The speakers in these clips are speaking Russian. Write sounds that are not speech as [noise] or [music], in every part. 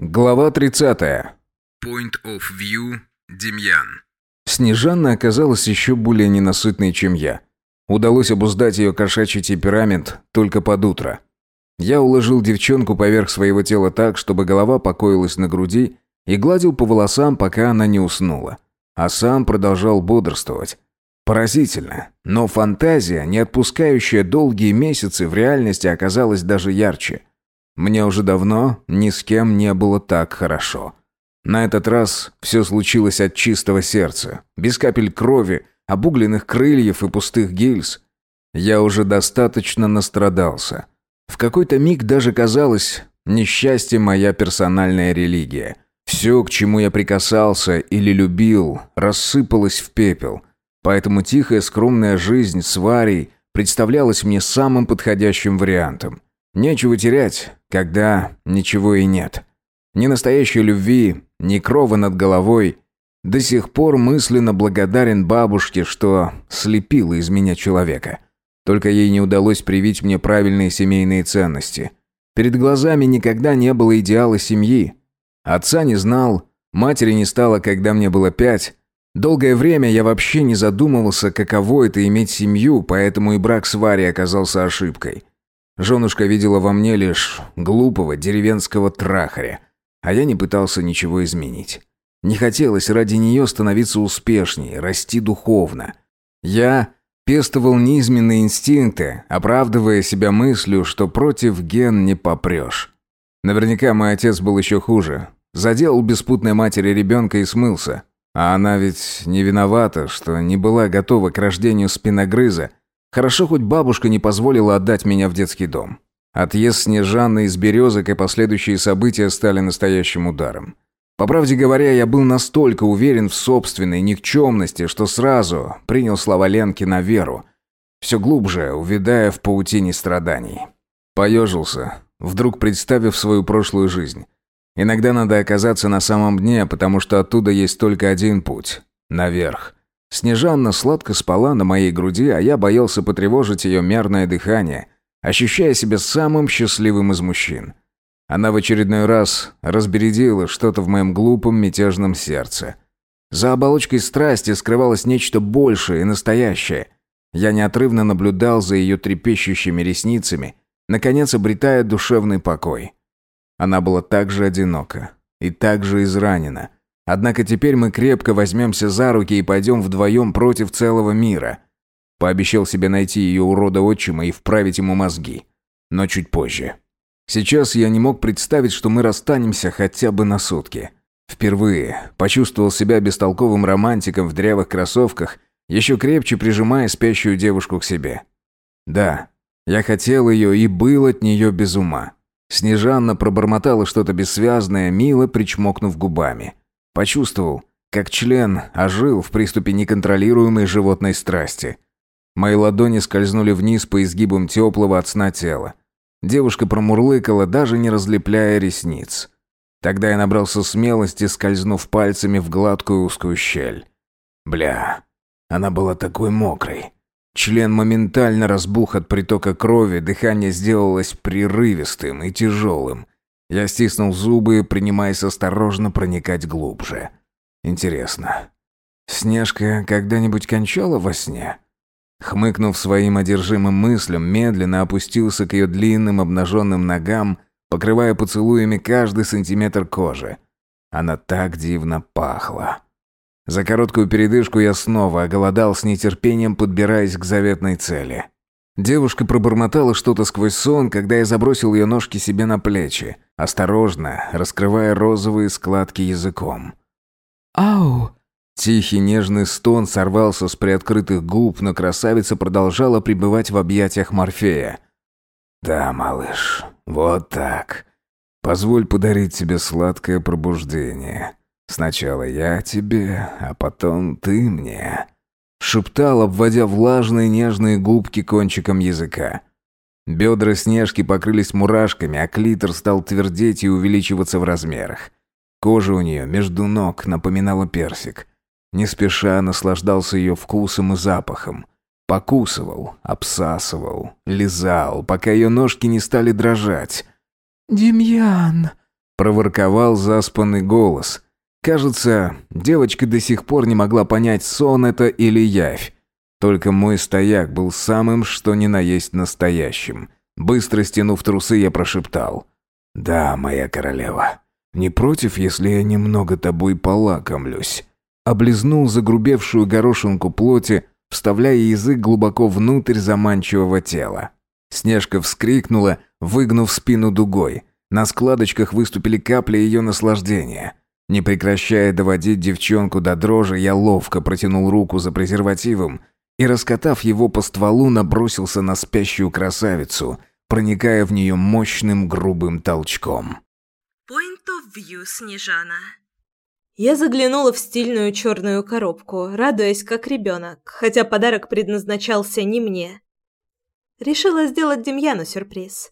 Глава 30. Point of view Демьян. Снежанна оказалась еще более ненасытной, чем я. Удалось обуздать ее кошачий темперамент только под утро. Я уложил девчонку поверх своего тела так, чтобы голова покоилась на груди, и гладил по волосам, пока она не уснула. А сам продолжал бодрствовать. Поразительно, но фантазия, не отпускающая долгие месяцы, в реальности оказалась даже ярче. Мне уже давно ни с кем не было так хорошо. На этот раз все случилось от чистого сердца, без капель крови, обугленных крыльев и пустых гильз. Я уже достаточно настрадался. В какой-то миг даже казалось, несчастье моя персональная религия. Все, к чему я прикасался или любил, рассыпалось в пепел. Поэтому тихая скромная жизнь с Варей представлялась мне самым подходящим вариантом. Нечего терять, когда ничего и нет. Ни настоящей любви, ни крова над головой. До сих пор мысленно благодарен бабушке, что слепила из меня человека. Только ей не удалось привить мне правильные семейные ценности. Перед глазами никогда не было идеала семьи. Отца не знал, матери не стало, когда мне было пять. Долгое время я вообще не задумывался, каково это иметь семью, поэтому и брак с Варей оказался ошибкой. Женушка видела во мне лишь глупого деревенского трахаря, а я не пытался ничего изменить. Не хотелось ради нее становиться успешнее, расти духовно. Я пестовал низменные инстинкты, оправдывая себя мыслью, что против ген не попрешь. Наверняка мой отец был еще хуже. Заделал беспутной матери ребенка и смылся. А она ведь не виновата, что не была готова к рождению спиногрыза, Хорошо, хоть бабушка не позволила отдать меня в детский дом. Отъезд Снежаны из Березок и последующие события стали настоящим ударом. По правде говоря, я был настолько уверен в собственной никчемности, что сразу принял слова Ленки на веру, все глубже увядая в паутине страданий. Поежился, вдруг представив свою прошлую жизнь. Иногда надо оказаться на самом дне, потому что оттуда есть только один путь – наверх. Снежанна сладко спала на моей груди, а я боялся потревожить ее мерное дыхание, ощущая себя самым счастливым из мужчин. Она в очередной раз разбередила что-то в моем глупом мятежном сердце. За оболочкой страсти скрывалось нечто большее и настоящее. Я неотрывно наблюдал за ее трепещущими ресницами, наконец обретая душевный покой. Она была так же одинока и так же изранена – Однако теперь мы крепко возьмемся за руки и пойдем вдвоем против целого мира. Пообещал себе найти ее урода отчима и вправить ему мозги. Но чуть позже. Сейчас я не мог представить, что мы расстанемся хотя бы на сутки. Впервые почувствовал себя бестолковым романтиком в древых кроссовках, еще крепче прижимая спящую девушку к себе. Да, я хотел ее и был от нее без ума. Снежанна пробормотала что-то бессвязное, мило причмокнув губами. Почувствовал, как член ожил в приступе неконтролируемой животной страсти. Мои ладони скользнули вниз по изгибам теплого от сна тела. Девушка промурлыкала, даже не разлепляя ресниц. Тогда я набрался смелости, скользнув пальцами в гладкую узкую щель. Бля, она была такой мокрой. Член моментально разбух от притока крови, дыхание сделалось прерывистым и тяжелым. Я стиснул зубы, принимаясь осторожно проникать глубже. Интересно, Снежка когда-нибудь кончала во сне? Хмыкнув своим одержимым мыслям, медленно опустился к ее длинным обнаженным ногам, покрывая поцелуями каждый сантиметр кожи. Она так дивно пахла. За короткую передышку я снова оголодал с нетерпением, подбираясь к заветной цели. Девушка пробормотала что-то сквозь сон, когда я забросил ее ножки себе на плечи, осторожно, раскрывая розовые складки языком. «Ау!» Тихий нежный стон сорвался с приоткрытых губ, но красавица продолжала пребывать в объятиях Морфея. «Да, малыш, вот так. Позволь подарить тебе сладкое пробуждение. Сначала я тебе, а потом ты мне» шептал, обводя влажные нежные губки кончиком языка. Бедра Снежки покрылись мурашками, а клитор стал твердеть и увеличиваться в размерах. Кожа у нее между ног напоминала персик. Не спеша наслаждался ее вкусом и запахом. Покусывал, обсасывал, лизал, пока ее ножки не стали дрожать. «Демьян!» Проворковал заспанный голос. Кажется, девочка до сих пор не могла понять, сон это или явь. Только мой стояк был самым, что ни на есть настоящим. Быстро стянув трусы, я прошептал. «Да, моя королева, не против, если я немного тобой полакомлюсь?» Облизнул загрубевшую горошинку плоти, вставляя язык глубоко внутрь заманчивого тела. Снежка вскрикнула, выгнув спину дугой. На складочках выступили капли ее наслаждения. Не прекращая доводить девчонку до дрожи, я ловко протянул руку за презервативом и, раскатав его по стволу, набросился на спящую красавицу, проникая в нее мощным грубым толчком. Point of view, Снежана. Я заглянула в стильную черную коробку, радуясь как ребенок, хотя подарок предназначался не мне. Решила сделать Демьяну сюрприз.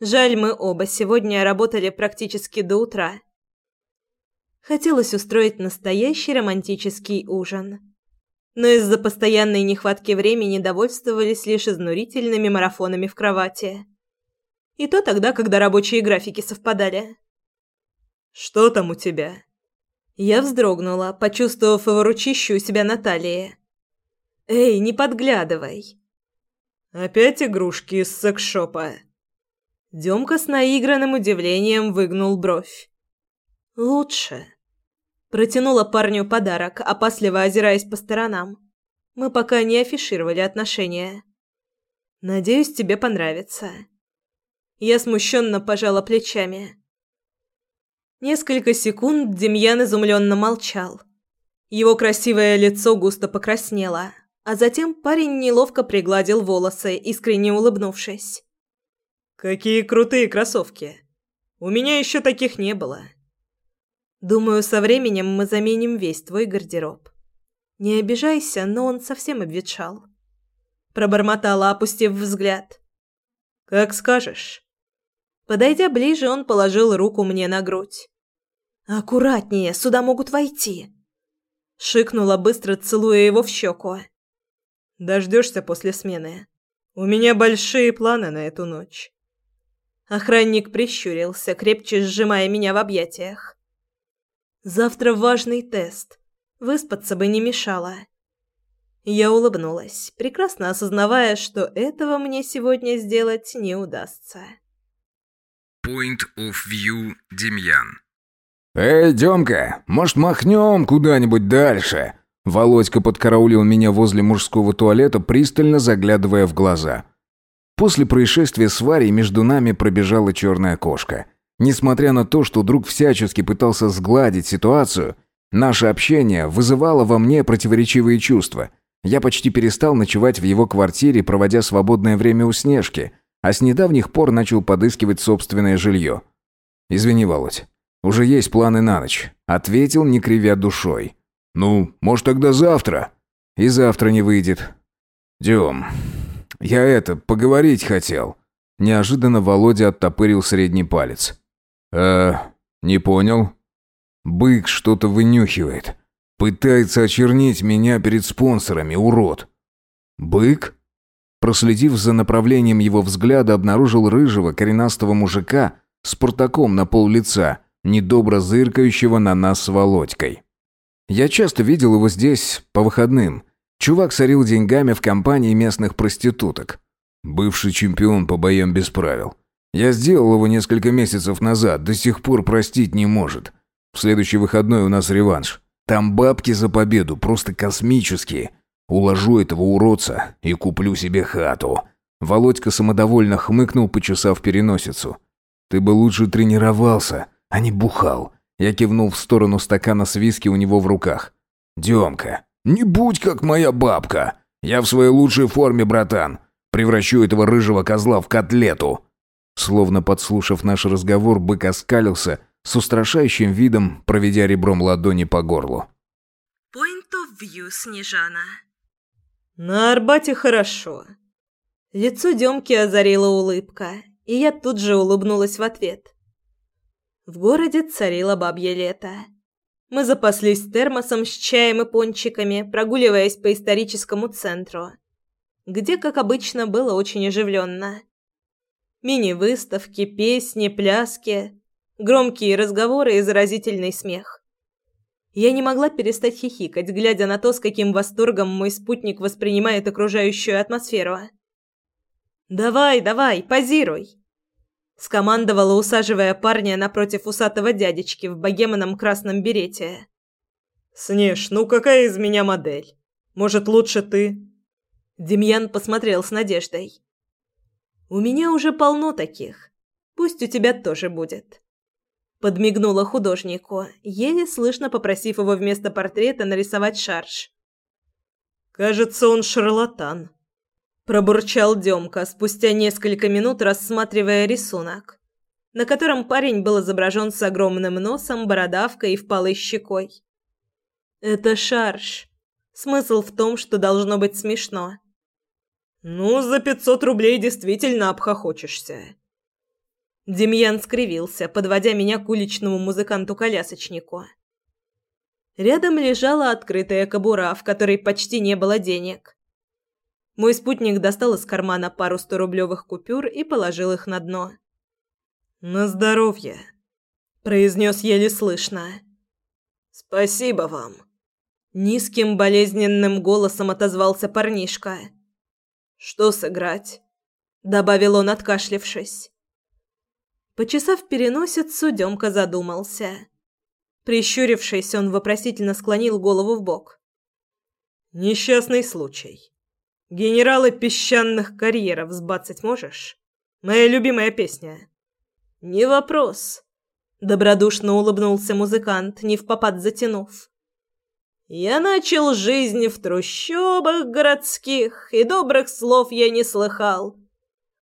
Жаль, мы оба сегодня работали практически до утра. Хотелось устроить настоящий романтический ужин. Но из-за постоянной нехватки времени довольствовались лишь изнурительными марафонами в кровати. И то тогда, когда рабочие графики совпадали. «Что там у тебя?» Я вздрогнула, почувствовав его ручищу у себя на талии. «Эй, не подглядывай!» «Опять игрушки из секшопа?» Демка с наигранным удивлением выгнул бровь. «Лучше». Протянула парню подарок, опасливо озираясь по сторонам. Мы пока не афишировали отношения. «Надеюсь, тебе понравится». Я смущенно пожала плечами. Несколько секунд Демьян изумленно молчал. Его красивое лицо густо покраснело, а затем парень неловко пригладил волосы, искренне улыбнувшись. «Какие крутые кроссовки! У меня еще таких не было!» «Думаю, со временем мы заменим весь твой гардероб. Не обижайся, но он совсем обветшал». Пробормотала, опустив взгляд. «Как скажешь». Подойдя ближе, он положил руку мне на грудь. «Аккуратнее, сюда могут войти!» Шикнула, быстро целуя его в щеку. «Дождешься после смены. У меня большие планы на эту ночь». Охранник прищурился, крепче сжимая меня в объятиях. «Завтра важный тест. Выспаться бы не мешало». Я улыбнулась, прекрасно осознавая, что этого мне сегодня сделать не удастся. Point of View Демьян. «Эй, Демка, может, махнем куда-нибудь дальше?» Володька подкараулил меня возле мужского туалета, пристально заглядывая в глаза. После происшествия с Варей между нами пробежала черная кошка. Несмотря на то, что друг всячески пытался сгладить ситуацию, наше общение вызывало во мне противоречивые чувства. Я почти перестал ночевать в его квартире, проводя свободное время у Снежки – а с недавних пор начал подыскивать собственное жилье. «Извини, Володь, уже есть планы на ночь», — ответил, не кривя душой. «Ну, может, тогда завтра?» «И завтра не выйдет». «Дем, я это, поговорить хотел». Неожиданно Володя оттопырил средний палец. «Э, не понял?» «Бык что-то вынюхивает. Пытается очернить меня перед спонсорами, урод». «Бык?» Проследив за направлением его взгляда, обнаружил рыжего, коренастого мужика с портаком на пол лица, недобро зыркающего на нас с Володькой. Я часто видел его здесь по выходным. Чувак сорил деньгами в компании местных проституток. Бывший чемпион по боям без правил. Я сделал его несколько месяцев назад, до сих пор простить не может. В следующий выходной у нас реванш. Там бабки за победу, просто космические. Уложу этого уродца и куплю себе хату». Володька самодовольно хмыкнул, почесав переносицу. «Ты бы лучше тренировался, а не бухал». Я кивнул в сторону стакана с виски у него в руках. «Демка, не будь как моя бабка. Я в своей лучшей форме, братан. Превращу этого рыжего козла в котлету». Словно подслушав наш разговор, бык оскалился, с устрашающим видом, проведя ребром ладони по горлу. «Point of view, Снежана», на Арбате хорошо. Лицо Демки озарила улыбка, и я тут же улыбнулась в ответ. В городе царило бабье лето. Мы запаслись термосом с чаем и пончиками, прогуливаясь по историческому центру, где, как обычно, было очень оживленно. Мини-выставки, песни, пляски. Громкие разговоры и заразительный смех. Я не могла перестать хихикать, глядя на то, с каким восторгом мой спутник воспринимает окружающую атмосферу. «Давай, давай, позируй!» Скомандовала, усаживая парня напротив усатого дядечки в богемном красном берете. «Снеж, ну какая из меня модель? Может, лучше ты?» Демьян посмотрел с надеждой. «У меня уже полно таких. Пусть у тебя тоже будет». Подмигнула художнику, еле слышно попросив его вместо портрета нарисовать шарж. «Кажется, он шарлатан», Пробурчал Демка спустя несколько минут, рассматривая рисунок, на котором парень был изображен с огромным носом, бородавкой и впалой щекой. «Это шарж. Смысл в том, что должно быть смешно». «Ну, за пятьсот рублей действительно обхохочешься». Демьян скривился, подводя меня к уличному музыканту-колясочнику. Рядом лежала открытая кобура, в которой почти не было денег. Мой спутник достал из кармана пару сторублевых купюр и положил их на дно. «На здоровье», – произнес еле слышно. «Спасибо вам», – низким болезненным голосом отозвался парнишка. «Что сыграть?» – добавил он, откашлившись. Почесав переносицу, Демка задумался. Прищурившись, он вопросительно склонил голову в бок. «Несчастный случай», Генералы песчаных карьеров сбацать можешь? Моя любимая песня. Не вопрос. Добродушно улыбнулся музыкант, не в попад затянув. Я начал жизнь в трущобах городских, и добрых слов я не слыхал.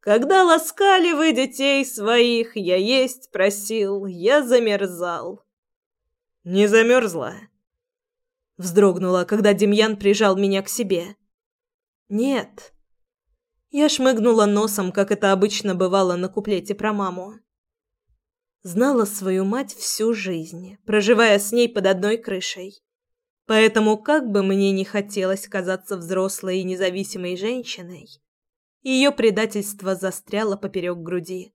Когда ласкали вы детей своих, я есть просил, я замерзал. Не замерзла? Вздрогнула, когда Демьян прижал меня к себе. «Нет». Я шмыгнула носом, как это обычно бывало на куплете про маму. Знала свою мать всю жизнь, проживая с ней под одной крышей. Поэтому, как бы мне ни хотелось казаться взрослой и независимой женщиной, ее предательство застряло поперек груди.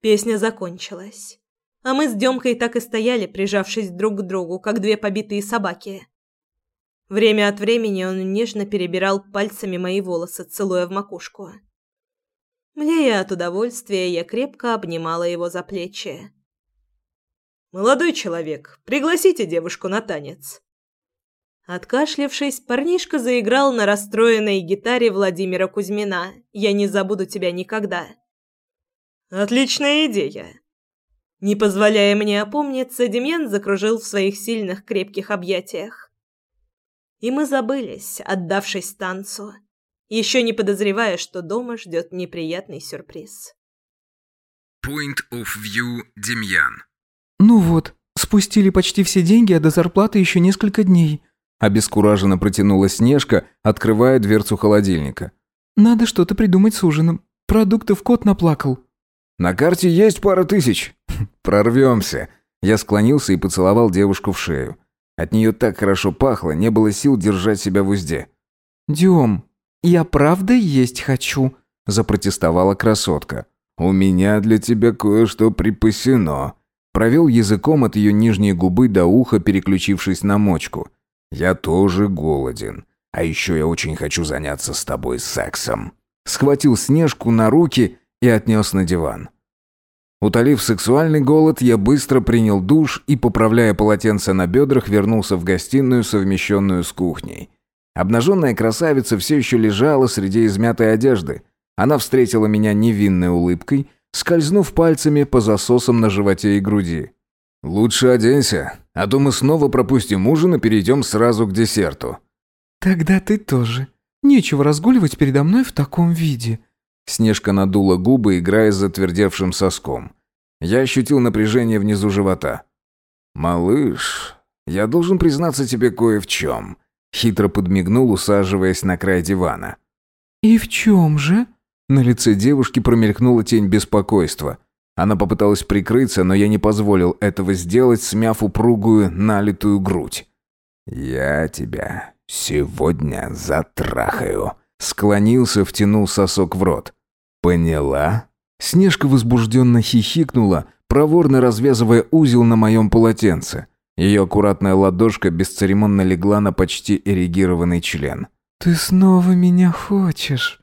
Песня закончилась, а мы с Демкой так и стояли, прижавшись друг к другу, как две побитые собаки. Время от времени он нежно перебирал пальцами мои волосы, целуя в макушку. Млея от удовольствия, я крепко обнимала его за плечи. «Молодой человек, пригласите девушку на танец». Откашлявшись, парнишка заиграл на расстроенной гитаре Владимира Кузьмина «Я не забуду тебя никогда». «Отличная идея!» Не позволяя мне опомниться, Демьян закружил в своих сильных крепких объятиях и мы забылись, отдавшись танцу, еще не подозревая, что дома ждет неприятный сюрприз. Point of View Демьян. «Ну вот, спустили почти все деньги, а до зарплаты еще несколько дней», обескураженно протянула Снежка, открывая дверцу холодильника. «Надо что-то придумать с ужином. Продуктов кот наплакал». «На карте есть пара тысяч. [laughs] Прорвемся». Я склонился и поцеловал девушку в шею. От нее так хорошо пахло, не было сил держать себя в узде. «Дем, я правда есть хочу», – запротестовала красотка. «У меня для тебя кое-что припасено». Провел языком от ее нижней губы до уха, переключившись на мочку. «Я тоже голоден. А еще я очень хочу заняться с тобой сексом». Схватил Снежку на руки и отнес на диван. Утолив сексуальный голод, я быстро принял душ и, поправляя полотенце на бедрах, вернулся в гостиную, совмещенную с кухней. Обнаженная красавица все еще лежала среди измятой одежды. Она встретила меня невинной улыбкой, скользнув пальцами по засосам на животе и груди. «Лучше оденься, а то мы снова пропустим ужин и перейдем сразу к десерту». «Тогда ты тоже. Нечего разгуливать передо мной в таком виде», Снежка надула губы, играя с затвердевшим соском. Я ощутил напряжение внизу живота. «Малыш, я должен признаться тебе кое в чем», — хитро подмигнул, усаживаясь на край дивана. «И в чем же?» На лице девушки промелькнула тень беспокойства. Она попыталась прикрыться, но я не позволил этого сделать, смяв упругую, налитую грудь. «Я тебя сегодня затрахаю», — склонился, втянул сосок в рот. «Поняла?» Снежка возбужденно хихикнула, проворно развязывая узел на моем полотенце. Ее аккуратная ладошка бесцеремонно легла на почти эрегированный член. «Ты снова меня хочешь?»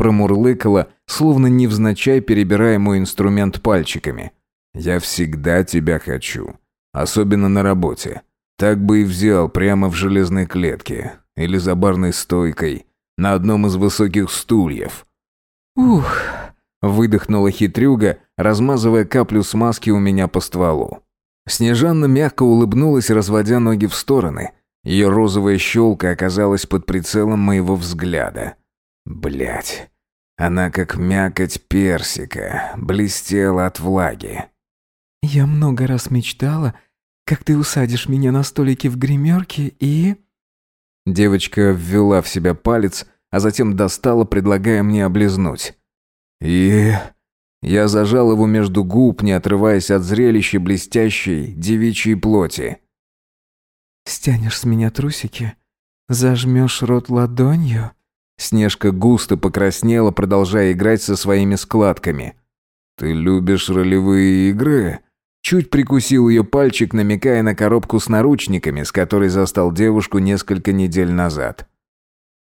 Промурлыкала, словно невзначай перебирая мой инструмент пальчиками. «Я всегда тебя хочу. Особенно на работе. Так бы и взял прямо в железной клетке. Или за барной стойкой. На одном из высоких стульев». «Ух!» Выдохнула хитрюга, размазывая каплю смазки у меня по стволу. Снежанна мягко улыбнулась, разводя ноги в стороны. Ее розовая щелка оказалась под прицелом моего взгляда. Блять, она как мякоть персика, блестела от влаги. «Я много раз мечтала, как ты усадишь меня на столике в гримерке и...» Девочка ввела в себя палец, а затем достала, предлагая мне облизнуть. И... Я зажал его между губ, не отрываясь от зрелища блестящей девичьей плоти. «Стянешь с меня трусики? Зажмешь рот ладонью?» Снежка густо покраснела, продолжая играть со своими складками. «Ты любишь ролевые игры?» Чуть прикусил ее пальчик, намекая на коробку с наручниками, с которой застал девушку несколько недель назад.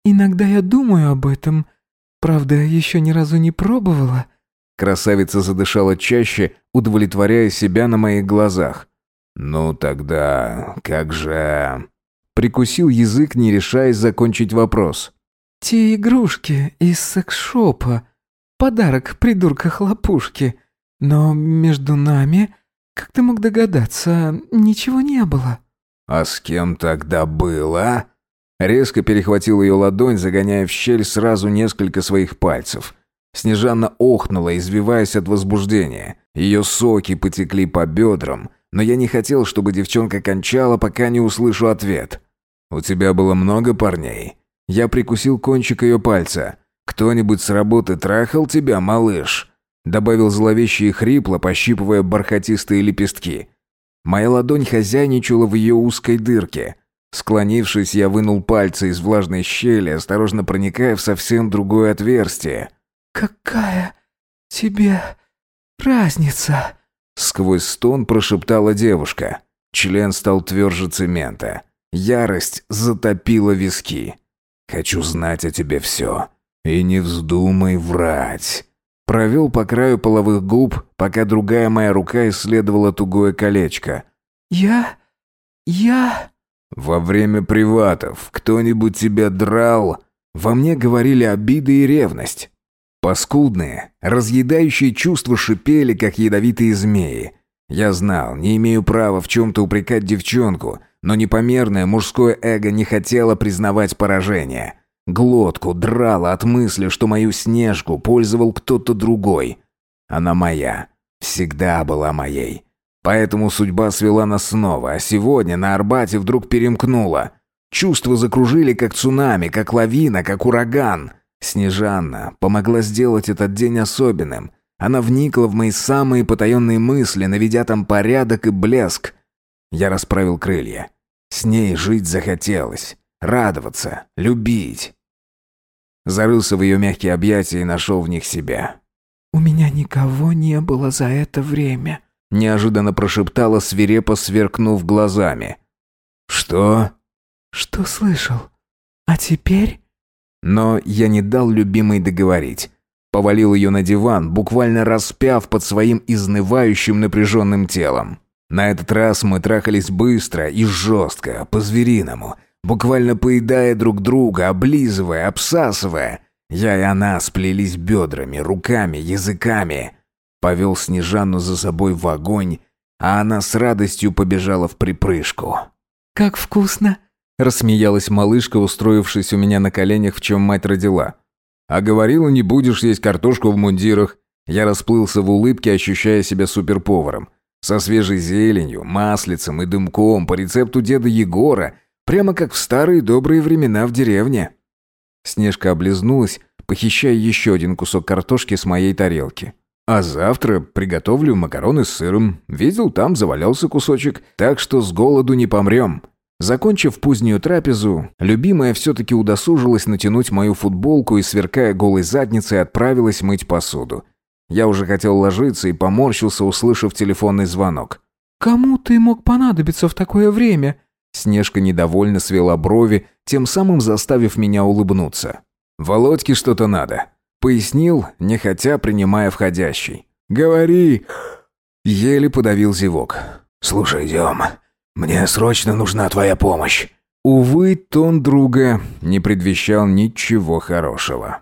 «Иногда я думаю об этом», Правда, еще ни разу не пробовала». Красавица задышала чаще, удовлетворяя себя на моих глазах. «Ну тогда, как же...» Прикусил язык, не решаясь закончить вопрос. «Те игрушки из секс-шопа. Подарок придурка-хлопушки. Но между нами, как ты мог догадаться, ничего не было». «А с кем тогда было?» Резко перехватил ее ладонь, загоняя в щель сразу несколько своих пальцев. Снежана охнула, извиваясь от возбуждения. Ее соки потекли по бедрам, но я не хотел, чтобы девчонка кончала, пока не услышу ответ. «У тебя было много парней?» Я прикусил кончик ее пальца. «Кто-нибудь с работы трахал тебя, малыш?» Добавил зловеще и хрипло, пощипывая бархатистые лепестки. Моя ладонь хозяйничала в ее узкой дырке. Склонившись, я вынул пальцы из влажной щели, осторожно проникая в совсем другое отверстие. «Какая тебе разница?» Сквозь стон прошептала девушка. Член стал тверже цемента. Ярость затопила виски. «Хочу знать о тебе все. И не вздумай врать». Провел по краю половых губ, пока другая моя рука исследовала тугое колечко. «Я... я...» «Во время приватов кто-нибудь тебя драл?» Во мне говорили обиды и ревность. Паскудные, разъедающие чувства шипели, как ядовитые змеи. Я знал, не имею права в чем-то упрекать девчонку, но непомерное мужское эго не хотело признавать поражение. Глотку драло от мысли, что мою снежку пользовал кто-то другой. Она моя. Всегда была моей. Поэтому судьба свела нас снова, а сегодня на Арбате вдруг перемкнула. Чувства закружили, как цунами, как лавина, как ураган. Снежанна помогла сделать этот день особенным. Она вникла в мои самые потаенные мысли, наведя там порядок и блеск. Я расправил крылья. С ней жить захотелось. Радоваться, любить. Зарылся в ее мягкие объятия и нашел в них себя. «У меня никого не было за это время», неожиданно прошептала, свирепо сверкнув глазами. «Что?» «Что слышал? А теперь?» Но я не дал любимой договорить. Повалил ее на диван, буквально распяв под своим изнывающим напряженным телом. На этот раз мы трахались быстро и жестко, по-звериному, буквально поедая друг друга, облизывая, обсасывая. Я и она сплелись бедрами, руками, языками. Повел Снежану за собой в огонь, а она с радостью побежала в припрыжку. «Как вкусно!» – рассмеялась малышка, устроившись у меня на коленях, в чем мать родила. «А говорила, не будешь есть картошку в мундирах». Я расплылся в улыбке, ощущая себя суперповаром. Со свежей зеленью, маслицем и дымком по рецепту деда Егора, прямо как в старые добрые времена в деревне. Снежка облизнулась, похищая еще один кусок картошки с моей тарелки. А завтра приготовлю макароны с сыром. Видел, там завалялся кусочек, так что с голоду не помрем. Закончив позднюю трапезу, любимая все-таки удосужилась натянуть мою футболку и, сверкая голой задницей, отправилась мыть посуду. Я уже хотел ложиться и поморщился, услышав телефонный звонок. «Кому ты мог понадобиться в такое время?» Снежка недовольно свела брови, тем самым заставив меня улыбнуться. «Володьке что-то надо», — пояснил, нехотя принимая входящий. «Говори!» Еле подавил зевок. «Слушай, Дем, мне срочно нужна твоя помощь». Увы, тон друга не предвещал ничего хорошего.